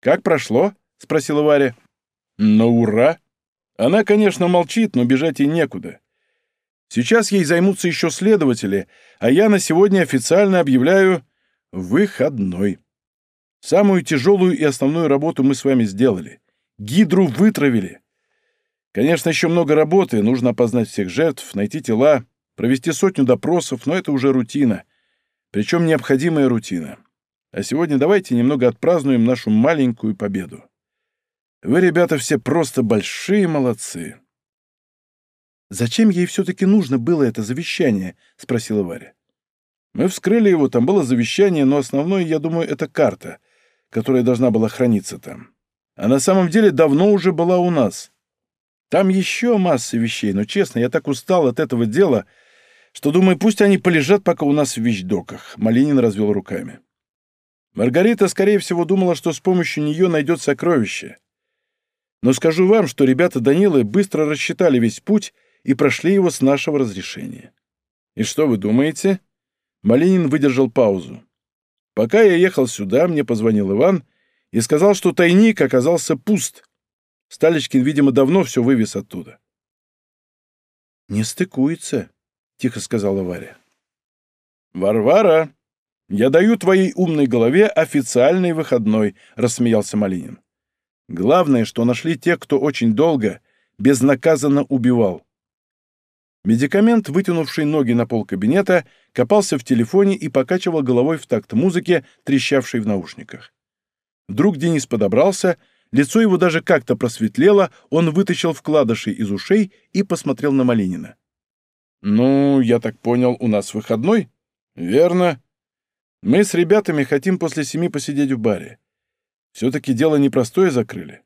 «Как прошло?» — спросила Варя. Но ура! Она, конечно, молчит, но бежать ей некуда. Сейчас ей займутся еще следователи, а я на сегодня официально объявляю выходной. Самую тяжелую и основную работу мы с вами сделали. Гидру вытравили. Конечно, еще много работы, нужно опознать всех жертв, найти тела, провести сотню допросов, но это уже рутина. Причем необходимая рутина. А сегодня давайте немного отпразднуем нашу маленькую победу. Вы, ребята, все просто большие молодцы. «Зачем ей все-таки нужно было это завещание?» — спросила Варя. «Мы вскрыли его, там было завещание, но основное, я думаю, это карта, которая должна была храниться там. А на самом деле давно уже была у нас. Там еще масса вещей, но, честно, я так устал от этого дела, что думаю, пусть они полежат пока у нас в вещдоках», — Малинин развел руками. Маргарита, скорее всего, думала, что с помощью нее найдет сокровище. Но скажу вам, что ребята Данилы быстро рассчитали весь путь и прошли его с нашего разрешения. И что вы думаете? Малинин выдержал паузу. Пока я ехал сюда, мне позвонил Иван и сказал, что тайник оказался пуст. Сталичкин, видимо, давно все вывез оттуда. «Не стыкуется», — тихо сказала Варя. «Варвара, я даю твоей умной голове официальный выходной», — рассмеялся Малинин. «Главное, что нашли тех, кто очень долго, безнаказанно убивал. Медикамент, вытянувший ноги на пол кабинета, копался в телефоне и покачивал головой в такт музыки, трещавшей в наушниках. Вдруг Денис подобрался, лицо его даже как-то просветлело, он вытащил вкладыши из ушей и посмотрел на Малинина. «Ну, я так понял, у нас выходной?» «Верно. Мы с ребятами хотим после семи посидеть в баре. Все-таки дело непростое закрыли.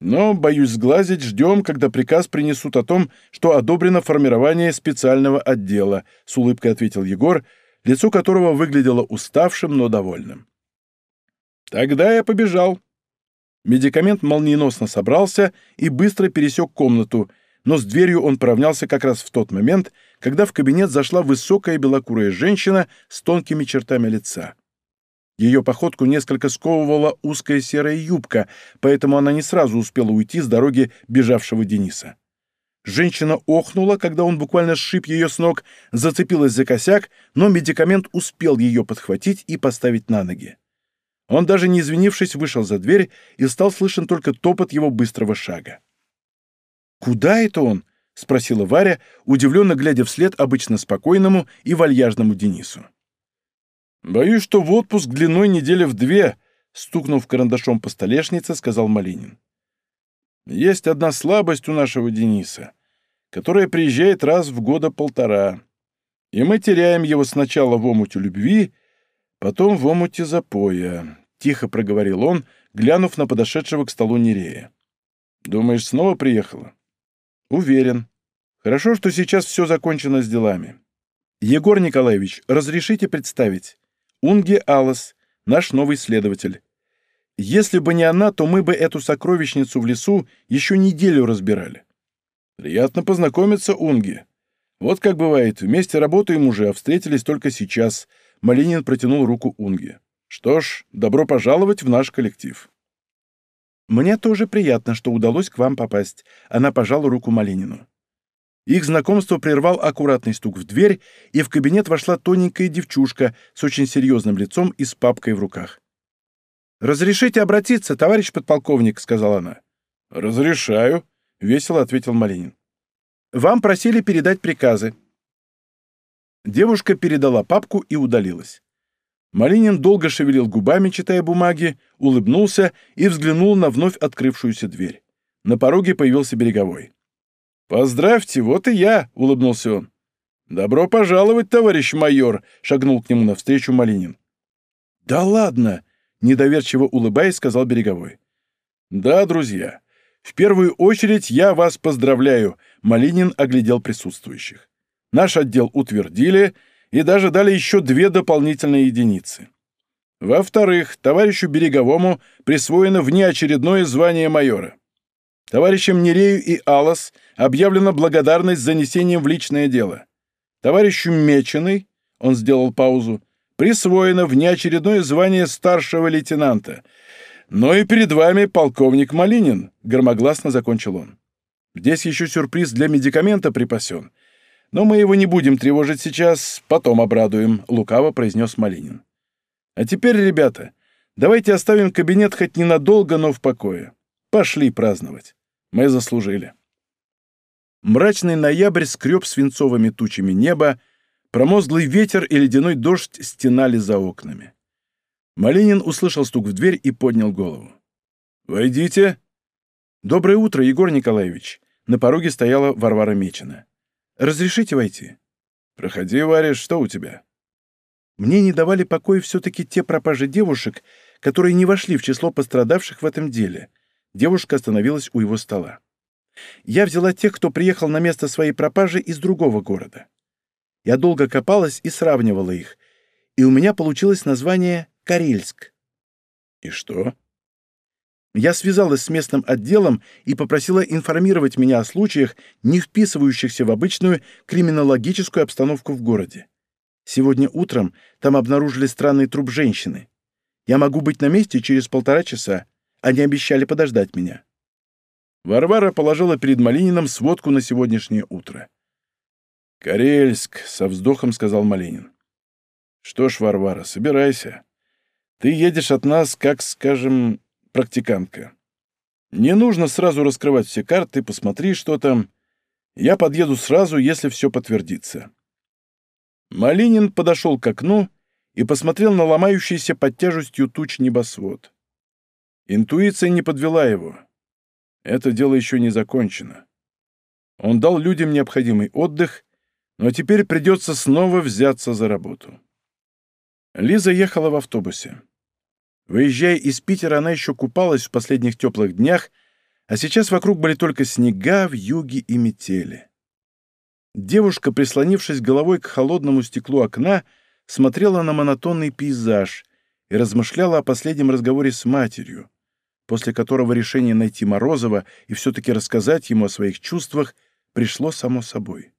Но, боюсь сглазить, ждем, когда приказ принесут о том, что одобрено формирование специального отдела, с улыбкой ответил Егор, лицо которого выглядело уставшим, но довольным. Тогда я побежал. Медикамент молниеносно собрался и быстро пересек комнату, но с дверью он поравнялся как раз в тот момент, когда в кабинет зашла высокая белокурая женщина с тонкими чертами лица. Ее походку несколько сковывала узкая серая юбка, поэтому она не сразу успела уйти с дороги бежавшего Дениса. Женщина охнула, когда он буквально сшиб ее с ног, зацепилась за косяк, но медикамент успел ее подхватить и поставить на ноги. Он, даже не извинившись, вышел за дверь и стал слышен только топот его быстрого шага. «Куда это он?» — спросила Варя, удивленно глядя вслед обычно спокойному и вальяжному Денису. «Боюсь, что в отпуск длиной недели в две», — стукнув карандашом по столешнице, сказал Малинин. «Есть одна слабость у нашего Дениса, которая приезжает раз в года полтора, и мы теряем его сначала в омуте любви, потом в омуте запоя», — тихо проговорил он, глянув на подошедшего к столу Нерея. «Думаешь, снова приехала?» «Уверен. Хорошо, что сейчас все закончено с делами. Егор Николаевич, разрешите представить?» Унги Алас, наш новый следователь. Если бы не она, то мы бы эту сокровищницу в лесу еще неделю разбирали. Приятно познакомиться, Унги. Вот как бывает, вместе работаем уже, а встретились только сейчас. Малинин протянул руку Унги. Что ж, добро пожаловать в наш коллектив. Мне тоже приятно, что удалось к вам попасть. Она пожала руку Малинину. Их знакомство прервал аккуратный стук в дверь, и в кабинет вошла тоненькая девчушка с очень серьезным лицом и с папкой в руках. «Разрешите обратиться, товарищ подполковник», — сказала она. «Разрешаю», — весело ответил Малинин. «Вам просили передать приказы». Девушка передала папку и удалилась. Малинин долго шевелил губами, читая бумаги, улыбнулся и взглянул на вновь открывшуюся дверь. На пороге появился Береговой. «Поздравьте, вот и я!» — улыбнулся он. «Добро пожаловать, товарищ майор!» — шагнул к нему навстречу Малинин. «Да ладно!» — недоверчиво улыбаясь, сказал Береговой. «Да, друзья, в первую очередь я вас поздравляю!» — Малинин оглядел присутствующих. «Наш отдел утвердили и даже дали еще две дополнительные единицы. Во-вторых, товарищу Береговому присвоено внеочередное звание майора. Товарищам Нерею и Алас объявлена благодарность за несением в личное дело. Товарищу Меченый, он сделал паузу, присвоено внеочередное звание старшего лейтенанта. Но и перед вами полковник Малинин, громогласно закончил он. Здесь еще сюрприз для медикамента припасен. Но мы его не будем тревожить сейчас, потом обрадуем, лукаво произнес Малинин. А теперь, ребята, Давайте оставим кабинет хоть ненадолго, но в покое. Пошли праздновать. Мы заслужили. Мрачный ноябрь скреб свинцовыми тучами небо, промозглый ветер и ледяной дождь стенали за окнами. Малинин услышал стук в дверь и поднял голову. «Войдите!» «Доброе утро, Егор Николаевич!» На пороге стояла Варвара Мечина. «Разрешите войти?» «Проходи, Варя, что у тебя?» Мне не давали покоя все-таки те пропажи девушек, которые не вошли в число пострадавших в этом деле. Девушка остановилась у его стола. Я взяла тех, кто приехал на место своей пропажи из другого города. Я долго копалась и сравнивала их, и у меня получилось название «Карельск». «И что?» Я связалась с местным отделом и попросила информировать меня о случаях, не вписывающихся в обычную криминологическую обстановку в городе. Сегодня утром там обнаружили странный труп женщины. Я могу быть на месте через полтора часа. Они обещали подождать меня». Варвара положила перед Малининым сводку на сегодняшнее утро. «Карельск», — со вздохом сказал Малинин. «Что ж, Варвара, собирайся. Ты едешь от нас, как, скажем, практикантка. Не нужно сразу раскрывать все карты, посмотри, что там. Я подъеду сразу, если все подтвердится». Малинин подошел к окну и посмотрел на ломающийся под тяжестью туч небосвод. Интуиция не подвела его. Это дело еще не закончено. Он дал людям необходимый отдых, но теперь придется снова взяться за работу. Лиза ехала в автобусе. Выезжая из Питера, она еще купалась в последних теплых днях, а сейчас вокруг были только снега, вьюги и метели. Девушка, прислонившись головой к холодному стеклу окна, смотрела на монотонный пейзаж и размышляла о последнем разговоре с матерью, после которого решение найти Морозова и все-таки рассказать ему о своих чувствах пришло само собой.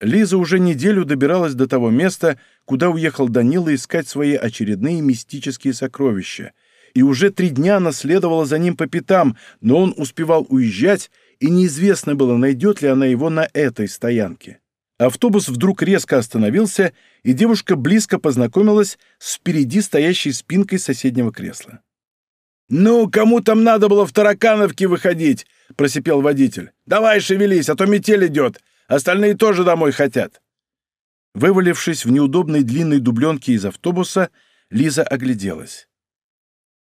Лиза уже неделю добиралась до того места, куда уехал Данила искать свои очередные мистические сокровища, и уже три дня она следовала за ним по пятам, но он успевал уезжать, и неизвестно было, найдет ли она его на этой стоянке. Автобус вдруг резко остановился, и девушка близко познакомилась с впереди стоящей спинкой соседнего кресла. «Ну, кому там надо было в Таракановке выходить?» — просипел водитель. «Давай шевелись, а то метель идет. Остальные тоже домой хотят». Вывалившись в неудобной длинной дубленке из автобуса, Лиза огляделась.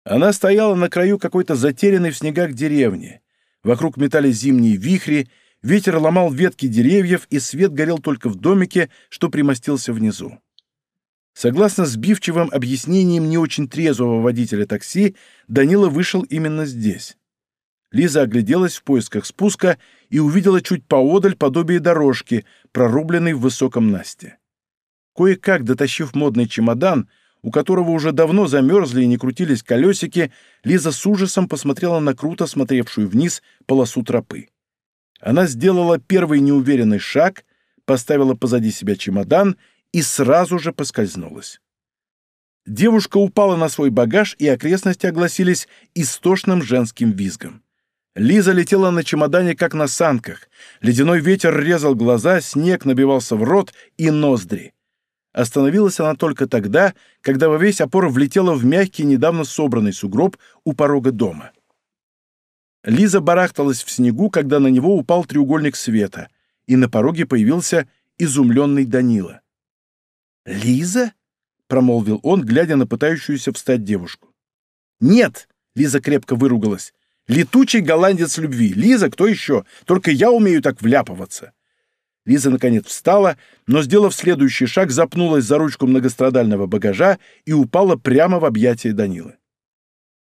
Она стояла на краю какой-то затерянной в снегах деревни. Вокруг метались зимние вихри, ветер ломал ветки деревьев, и свет горел только в домике, что примостился внизу. Согласно сбивчивым объяснениям не очень трезвого водителя такси, Данила вышел именно здесь. Лиза огляделась в поисках спуска и увидела чуть поодаль подобие дорожки, прорубленной в высоком насте. Кое-как дотащив модный чемодан, у которого уже давно замерзли и не крутились колесики, Лиза с ужасом посмотрела на круто смотревшую вниз полосу тропы. Она сделала первый неуверенный шаг, поставила позади себя чемодан и сразу же поскользнулась. Девушка упала на свой багаж, и окрестности огласились истошным женским визгом. Лиза летела на чемодане, как на санках. Ледяной ветер резал глаза, снег набивался в рот и ноздри. Остановилась она только тогда, когда во весь опор влетела в мягкий, недавно собранный сугроб у порога дома. Лиза барахталась в снегу, когда на него упал треугольник света, и на пороге появился изумленный Данила. «Лиза?» — промолвил он, глядя на пытающуюся встать девушку. «Нет!» — Лиза крепко выругалась. Летучий голландец любви. Лиза, кто еще? Только я умею так вляпываться. Лиза, наконец, встала, но, сделав следующий шаг, запнулась за ручку многострадального багажа и упала прямо в объятия Данилы.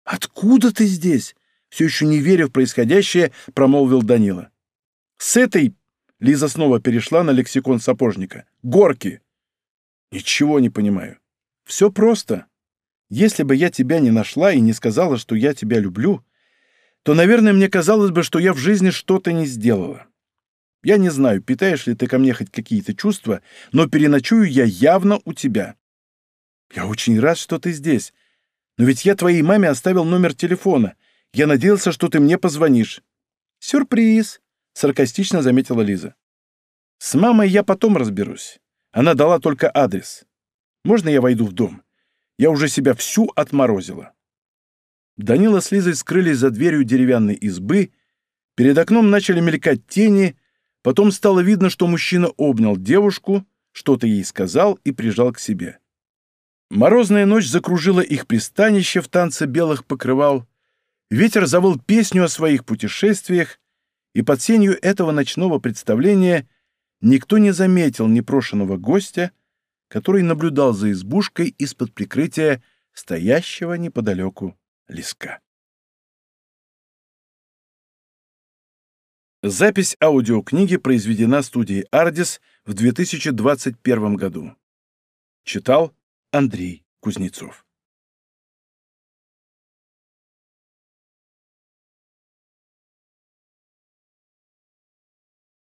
«Откуда ты здесь?» Все еще не веря в происходящее, промолвил Данила. «С этой...» — Лиза снова перешла на лексикон сапожника. «Горки!» «Ничего не понимаю. Все просто. Если бы я тебя не нашла и не сказала, что я тебя люблю, то, наверное, мне казалось бы, что я в жизни что-то не сделала. Я не знаю, питаешь ли ты ко мне хоть какие-то чувства, но переночую я явно у тебя. Я очень рад, что ты здесь. Но ведь я твоей маме оставил номер телефона. Я надеялся, что ты мне позвонишь. Сюрприз, саркастично заметила Лиза. С мамой я потом разберусь. Она дала только адрес. Можно я войду в дом? Я уже себя всю отморозила. Данила с Лизой скрылись за дверью деревянной избы, перед окном начали мелькать тени, потом стало видно, что мужчина обнял девушку, что-то ей сказал и прижал к себе. Морозная ночь закружила их пристанище в танце белых покрывал, ветер завыл песню о своих путешествиях, и под сенью этого ночного представления никто не заметил непрошенного гостя, который наблюдал за избушкой из-под прикрытия стоящего неподалеку леска. Запись аудиокниги произведена студией «Ардис» в 2021 году. Читал Андрей Кузнецов.